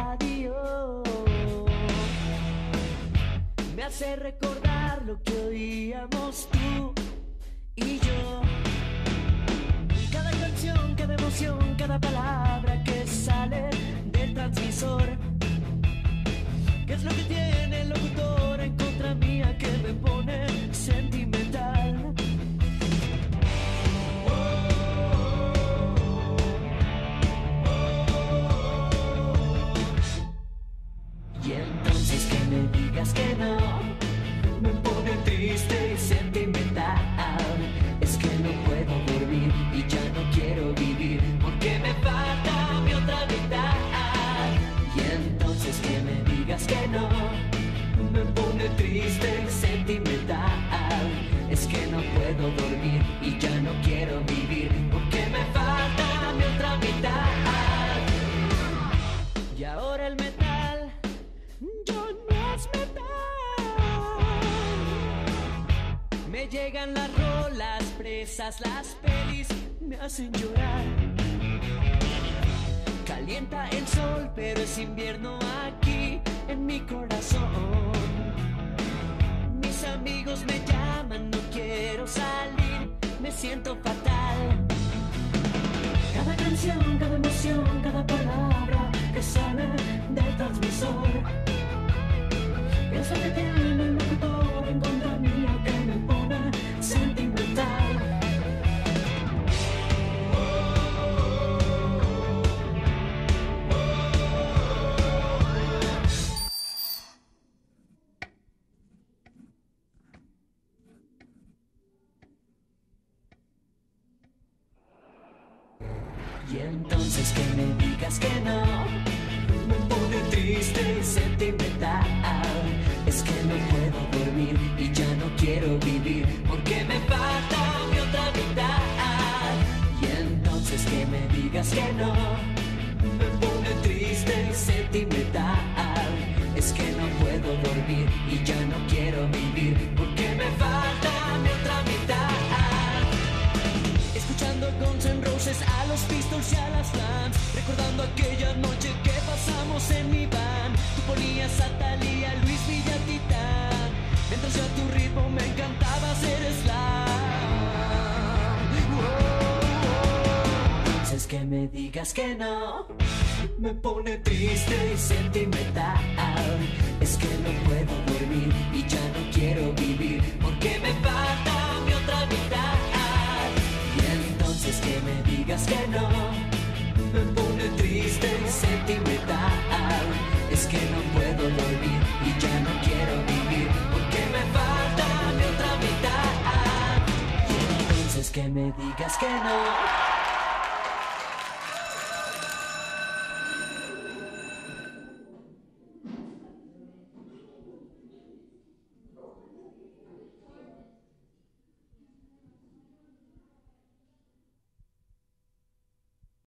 radio me hace recordar lo que oíamos tú y yo. Cada canción, cada emoción, cada palabra que sale del transmisor, ¿qué es lo que tiene? Me llegan las rolas presas, las pelis me hacen llorar. Calienta el sol, pero es invierno aquí en mi corazón. Mis amigos me llaman, no quiero salir, me siento fatal. Cada canción, cada emoción, cada palabra que sale del transmisor. Y entonces que me digas que no, me pone triste y sentimental. Es que no puedo dormir y ya no quiero vivir porque me falta mi otra mitad. Y entonces que me digas que no, me pone triste y sentimental. Es que no puedo A los Pistols y a las Slams Recordando aquella noche que pasamos en mi van. Tú ponías a Thalía, Luis Villatitán Mientras yo a tu ritmo me encantaba hacer slam. Oh, Es que me digas que no Me pone triste y sentimental. Es que no puedo dormir y que me digas que no